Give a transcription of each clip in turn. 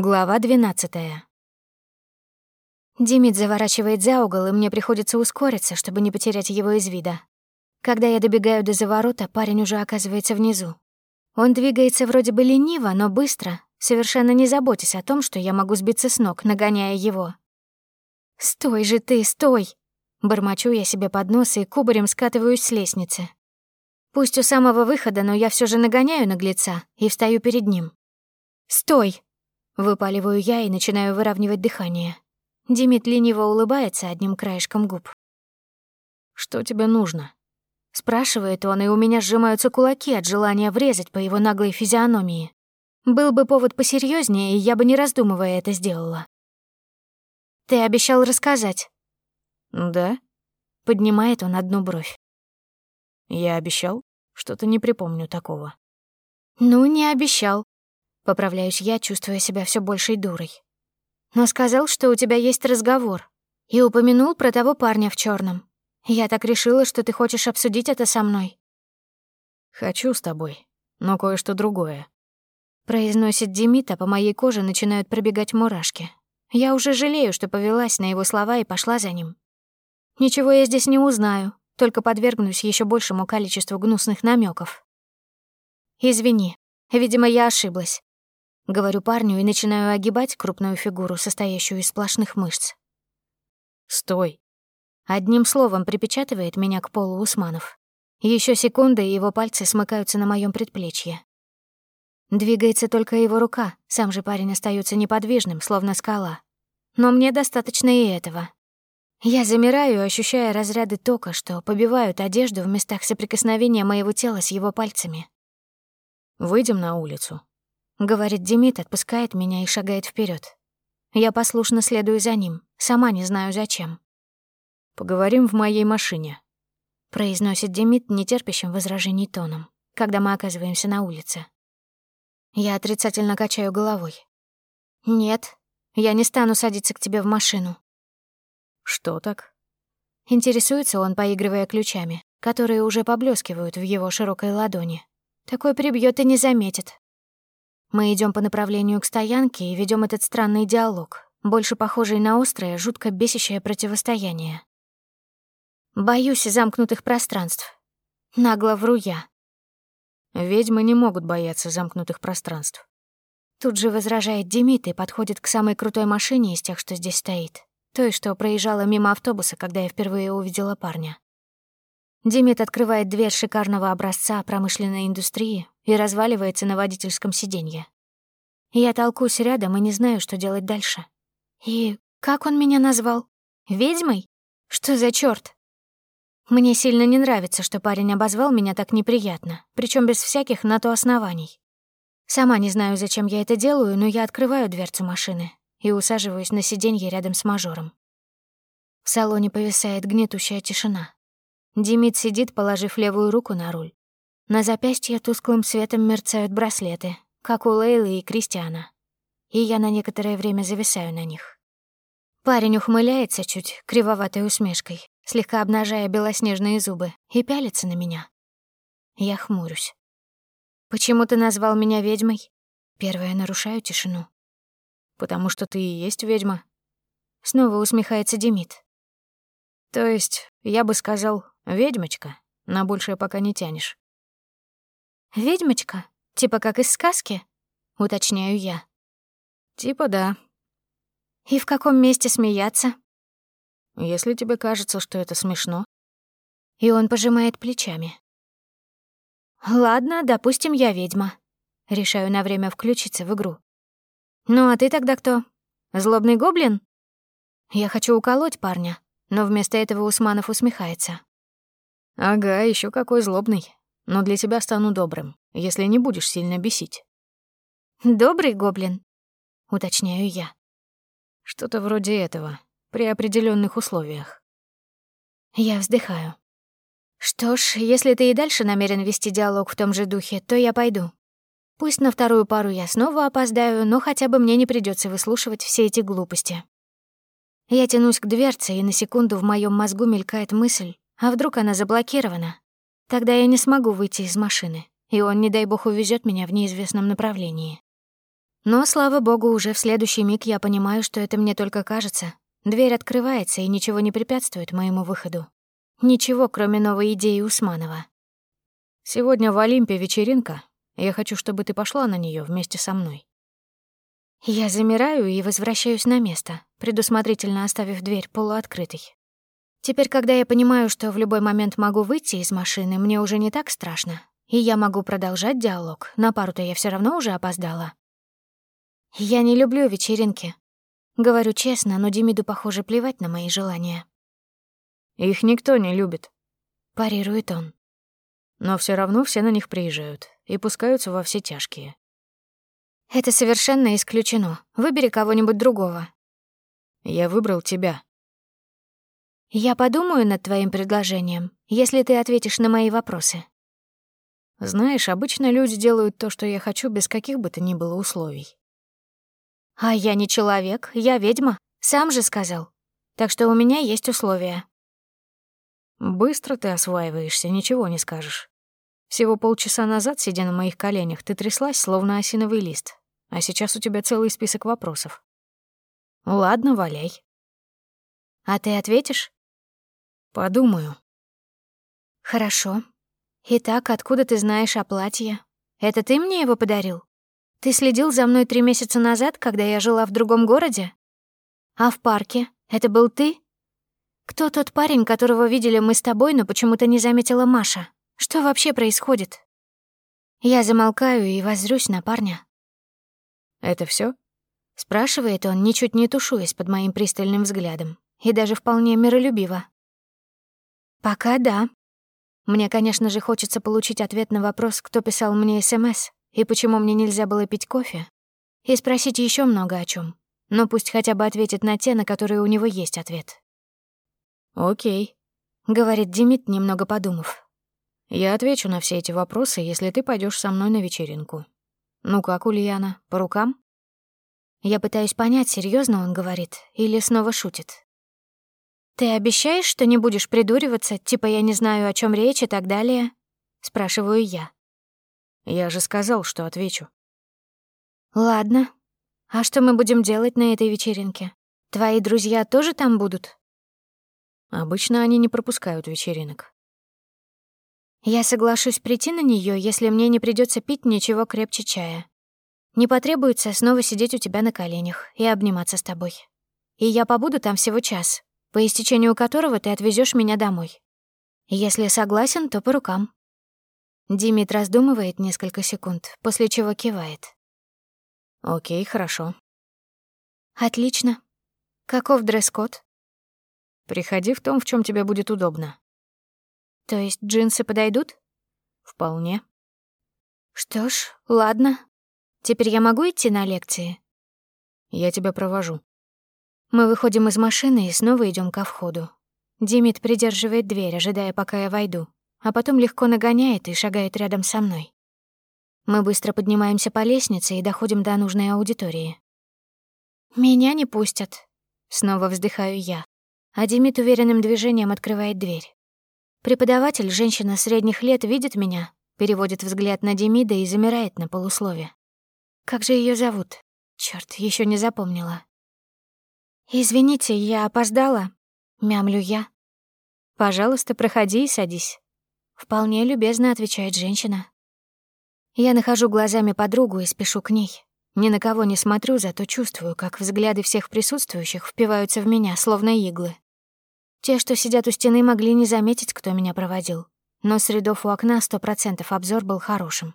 Глава 12 Димит заворачивает за угол, и мне приходится ускориться, чтобы не потерять его из вида. Когда я добегаю до заворота, парень уже оказывается внизу. Он двигается вроде бы лениво, но быстро, совершенно не заботясь о том, что я могу сбиться с ног, нагоняя его. «Стой же ты, стой!» Бормочу я себе под нос и кубарем скатываюсь с лестницы. Пусть у самого выхода, но я все же нагоняю наглеца и встаю перед ним. «Стой!» Выпаливаю я и начинаю выравнивать дыхание. Димит лениво улыбается одним краешком губ. «Что тебе нужно?» Спрашивает он, и у меня сжимаются кулаки от желания врезать по его наглой физиономии. Был бы повод посерьезнее, и я бы не раздумывая это сделала. «Ты обещал рассказать». «Да?» — поднимает он одну бровь. «Я обещал? Что-то не припомню такого». «Ну, не обещал. Поправляюсь я, чувствуя себя все большей дурой. Но сказал, что у тебя есть разговор. И упомянул про того парня в черном. Я так решила, что ты хочешь обсудить это со мной. Хочу с тобой, но кое-что другое. Произносит Демид, а по моей коже начинают пробегать мурашки. Я уже жалею, что повелась на его слова и пошла за ним. Ничего я здесь не узнаю, только подвергнусь еще большему количеству гнусных намеков. Извини, видимо, я ошиблась. Говорю парню и начинаю огибать крупную фигуру, состоящую из сплошных мышц. «Стой!» Одним словом припечатывает меня к полу Усманов. Еще секунда, и его пальцы смыкаются на моем предплечье. Двигается только его рука, сам же парень остается неподвижным, словно скала. Но мне достаточно и этого. Я замираю, ощущая разряды тока, что побивают одежду в местах соприкосновения моего тела с его пальцами. «Выйдем на улицу», — говорит Демид, отпускает меня и шагает вперед. Я послушно следую за ним, сама не знаю зачем. «Поговорим в моей машине», — произносит Демид нетерпящим возражений тоном, когда мы оказываемся на улице. Я отрицательно качаю головой. «Нет, я не стану садиться к тебе в машину». «Что так?» Интересуется он, поигрывая ключами, которые уже поблескивают в его широкой ладони. Такой прибьет и не заметит, мы идем по направлению к стоянке и ведем этот странный диалог, больше похожий на острое, жутко бесящее противостояние. Боюсь замкнутых пространств. Нагло вру я. Ведьмы не могут бояться замкнутых пространств. Тут же возражает Демид и подходит к самой крутой машине из тех, что здесь стоит. Той, что проезжала мимо автобуса, когда я впервые увидела парня. Демид открывает дверь шикарного образца промышленной индустрии и разваливается на водительском сиденье. Я толкусь рядом и не знаю, что делать дальше. И как он меня назвал? Ведьмой? Что за чёрт? Мне сильно не нравится, что парень обозвал меня так неприятно, причем без всяких на то оснований. Сама не знаю, зачем я это делаю, но я открываю дверцу машины и усаживаюсь на сиденье рядом с мажором. В салоне повисает гнетущая тишина. Димит сидит, положив левую руку на руль. На запястье тусклым светом мерцают браслеты, как у Лейлы и Кристиана. И я на некоторое время зависаю на них. Парень ухмыляется чуть кривоватой усмешкой, слегка обнажая белоснежные зубы, и пялится на меня. Я хмурюсь. «Почему ты назвал меня ведьмой?» Первое нарушаю тишину. «Потому что ты и есть ведьма». Снова усмехается Демид. «То есть, я бы сказал, «Ведьмочка, на большее пока не тянешь». «Ведьмочка? Типа как из сказки?» — уточняю я. «Типа да». «И в каком месте смеяться?» «Если тебе кажется, что это смешно». И он пожимает плечами. «Ладно, допустим, я ведьма». Решаю на время включиться в игру. «Ну а ты тогда кто? Злобный гоблин?» Я хочу уколоть парня, но вместо этого Усманов усмехается. Ага, еще какой злобный. Но для тебя стану добрым, если не будешь сильно бесить. Добрый гоблин, уточняю я. Что-то вроде этого, при определенных условиях. Я вздыхаю. Что ж, если ты и дальше намерен вести диалог в том же духе, то я пойду. Пусть на вторую пару я снова опоздаю, но хотя бы мне не придется выслушивать все эти глупости. Я тянусь к дверце, и на секунду в моем мозгу мелькает мысль, а вдруг она заблокирована? Тогда я не смогу выйти из машины, и он, не дай бог, увезет меня в неизвестном направлении. Но, слава богу, уже в следующий миг я понимаю, что это мне только кажется. Дверь открывается, и ничего не препятствует моему выходу. Ничего, кроме новой идеи Усманова. «Сегодня в Олимпе вечеринка. Я хочу, чтобы ты пошла на нее вместе со мной». Я замираю и возвращаюсь на место, предусмотрительно оставив дверь полуоткрытой. Теперь, когда я понимаю, что в любой момент могу выйти из машины, мне уже не так страшно, и я могу продолжать диалог. На пару-то я все равно уже опоздала. Я не люблю вечеринки. Говорю честно, но Демиду, похоже, плевать на мои желания. Их никто не любит, парирует он. Но все равно все на них приезжают и пускаются во все тяжкие. Это совершенно исключено. Выбери кого-нибудь другого. Я выбрал тебя. Я подумаю над твоим предложением, если ты ответишь на мои вопросы. Знаешь, обычно люди делают то, что я хочу, без каких бы то ни было условий. А я не человек, я ведьма, сам же сказал. Так что у меня есть условия. Быстро ты осваиваешься, ничего не скажешь. Всего полчаса назад, сидя на моих коленях, ты тряслась, словно осиновый лист. А сейчас у тебя целый список вопросов. Ладно, валяй. А ты ответишь? Подумаю. Хорошо. Итак, откуда ты знаешь о платье? Это ты мне его подарил? Ты следил за мной три месяца назад, когда я жила в другом городе? А в парке? Это был ты? Кто тот парень, которого видели мы с тобой, но почему-то не заметила Маша? Что вообще происходит? Я замолкаю и воззрюсь на парня. «Это все? спрашивает он, ничуть не тушуясь под моим пристальным взглядом, и даже вполне миролюбиво. «Пока да. Мне, конечно же, хочется получить ответ на вопрос, кто писал мне СМС, и почему мне нельзя было пить кофе, и спросить еще много о чем. Но пусть хотя бы ответит на те, на которые у него есть ответ. «Окей», — говорит Демид, немного подумав. «Я отвечу на все эти вопросы, если ты пойдешь со мной на вечеринку. Ну как, Ульяна, по рукам?» Я пытаюсь понять, серьезно он говорит или снова шутит. «Ты обещаешь, что не будешь придуриваться, типа я не знаю, о чем речь и так далее?» — спрашиваю я. Я же сказал, что отвечу. Ладно. А что мы будем делать на этой вечеринке? Твои друзья тоже там будут? Обычно они не пропускают вечеринок. Я соглашусь прийти на нее, если мне не придется пить ничего крепче чая. Не потребуется снова сидеть у тебя на коленях и обниматься с тобой. И я побуду там всего час, по истечению которого ты отвезешь меня домой. Если согласен, то по рукам. Димит раздумывает несколько секунд, после чего кивает. «Окей, хорошо». «Отлично. Каков дресс-код?» «Приходи в том, в чем тебе будет удобно». «То есть джинсы подойдут?» «Вполне». «Что ж, ладно. Теперь я могу идти на лекции?» «Я тебя провожу». Мы выходим из машины и снова идем ко входу. Димит придерживает дверь, ожидая, пока я войду а потом легко нагоняет и шагает рядом со мной. Мы быстро поднимаемся по лестнице и доходим до нужной аудитории. «Меня не пустят», — снова вздыхаю я, а Демид уверенным движением открывает дверь. Преподаватель, женщина средних лет, видит меня, переводит взгляд на Демида и замирает на полуслове. Как же ее зовут? Черт, еще не запомнила. «Извините, я опоздала», — мямлю я. «Пожалуйста, проходи и садись». Вполне любезно отвечает женщина. Я нахожу глазами подругу и спешу к ней. Ни на кого не смотрю, зато чувствую, как взгляды всех присутствующих впиваются в меня, словно иглы. Те, что сидят у стены, могли не заметить, кто меня проводил. Но с рядов у окна сто процентов обзор был хорошим.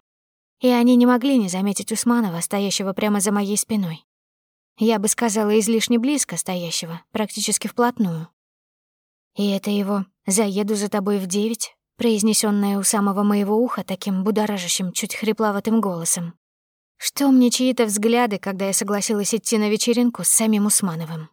И они не могли не заметить Усманова, стоящего прямо за моей спиной. Я бы сказала, излишне близко стоящего, практически вплотную. И это его «заеду за тобой в девять» произнесённое у самого моего уха таким будоражащим, чуть хрипловатым голосом. Что мне чьи-то взгляды, когда я согласилась идти на вечеринку с самим Усмановым?